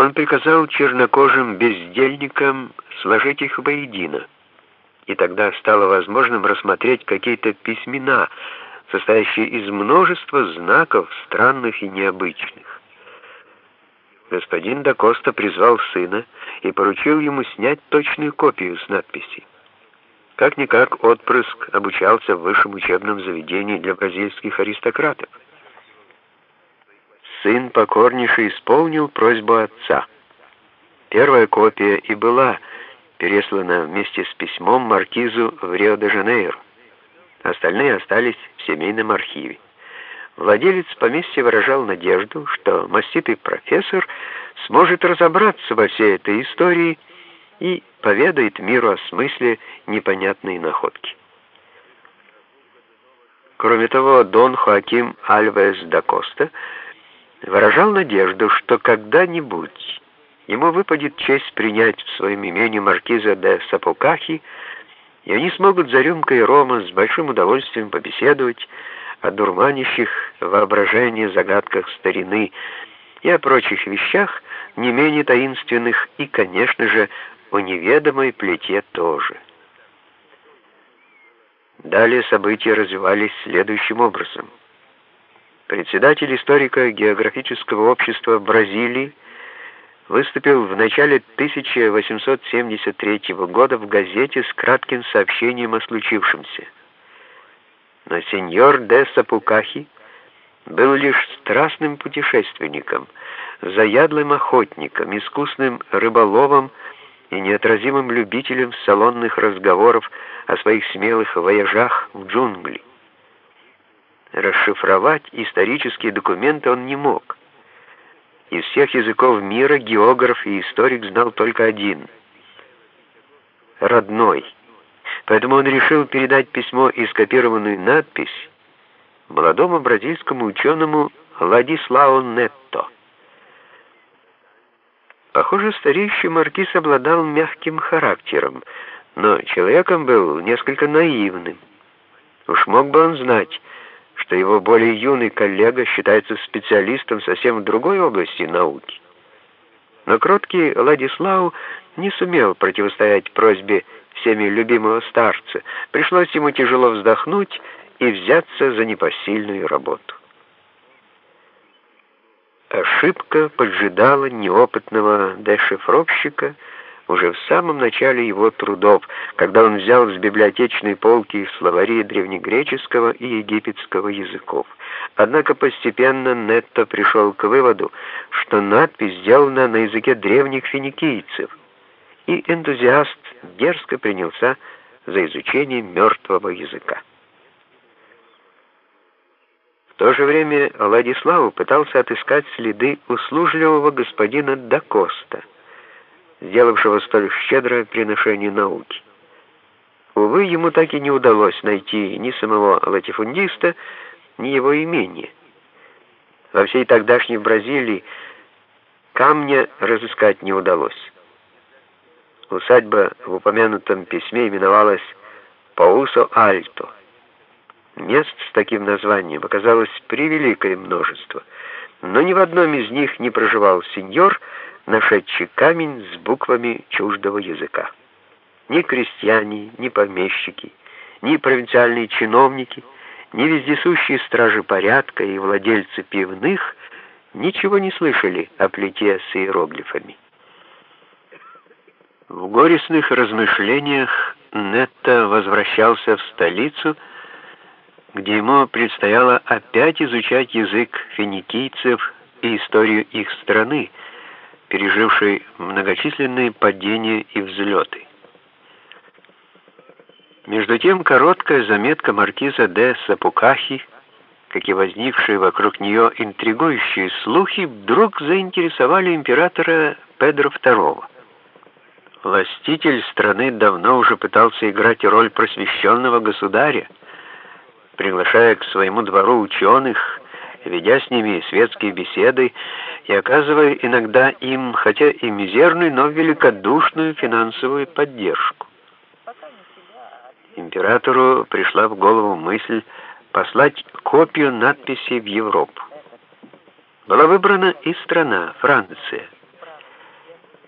он приказал чернокожим бездельникам сложить их воедино, и тогда стало возможным рассмотреть какие-то письмена, состоящие из множества знаков странных и необычных. Господин Дакоста призвал сына и поручил ему снять точную копию с надписью. Как-никак отпрыск обучался в высшем учебном заведении для бразильских аристократов. Сын покорнейше исполнил просьбу отца. Первая копия и была переслана вместе с письмом маркизу в Рио-де-Жанейро. Остальные остались в семейном архиве. Владелец поместья выражал надежду, что маститый профессор сможет разобраться во всей этой истории и поведает миру о смысле непонятной находки. Кроме того, Дон Хоаким Альвес да Коста выражал надежду, что когда-нибудь ему выпадет честь принять в своем имении маркиза де Сапокахи, и они смогут за рюмкой рома с большим удовольствием побеседовать о дурманящих воображение загадках старины и о прочих вещах, не менее таинственных и, конечно же, о неведомой плите тоже. Далее события развивались следующим образом. Председатель историко-географического общества Бразилии выступил в начале 1873 года в газете с кратким сообщением о случившемся. Но сеньор де Сапукахи был лишь страстным путешественником, заядлым охотником, искусным рыболовом и неотразимым любителем салонных разговоров о своих смелых вояжах в джунгли. Расшифровать исторические документы он не мог. Из всех языков мира географ и историк знал только один — родной. Поэтому он решил передать письмо и скопированную надпись молодому бразильскому ученому Ладислао Нетто. Похоже, старейший маркиз обладал мягким характером, но человеком был несколько наивным. Уж мог бы он знать, что его более юный коллега считается специалистом совсем в другой области науки. Но кроткий Ладислау не сумел противостоять просьбе всеми любимого старца. Пришлось ему тяжело вздохнуть и взяться за непосильную работу. Ошибка поджидала неопытного дешифровщика уже в самом начале его трудов, когда он взял с библиотечной полки словари древнегреческого и египетского языков. Однако постепенно Нетто пришел к выводу, что надпись сделана на языке древних финикийцев, и энтузиаст дерзко принялся за изучение мертвого языка. В то же время Владислав пытался отыскать следы услужливого господина Дакоста, сделавшего столь щедрое приношение науки. Увы, ему так и не удалось найти ни самого латифундиста, ни его имения. Во всей тогдашней Бразилии камня разыскать не удалось. Усадьба в упомянутом письме именовалась Паусо-Альто. Мест с таким названием оказалось превеликое множество, но ни в одном из них не проживал сеньор, нашедший камень с буквами чуждого языка. Ни крестьяне, ни помещики, ни провинциальные чиновники, ни вездесущие стражи порядка и владельцы пивных ничего не слышали о плите с иероглифами. В горестных размышлениях Нетто возвращался в столицу, где ему предстояло опять изучать язык финикийцев и историю их страны, пережившей многочисленные падения и взлеты. Между тем, короткая заметка маркиза де Сапукахи, как и возникшие вокруг нее интригующие слухи, вдруг заинтересовали императора Педро II. Властитель страны давно уже пытался играть роль просвещенного государя, приглашая к своему двору ученых, ведя с ними светские беседы и оказывая иногда им, хотя и мизерную, но великодушную финансовую поддержку. Императору пришла в голову мысль послать копию надписи в Европу. Была выбрана и страна, Франция.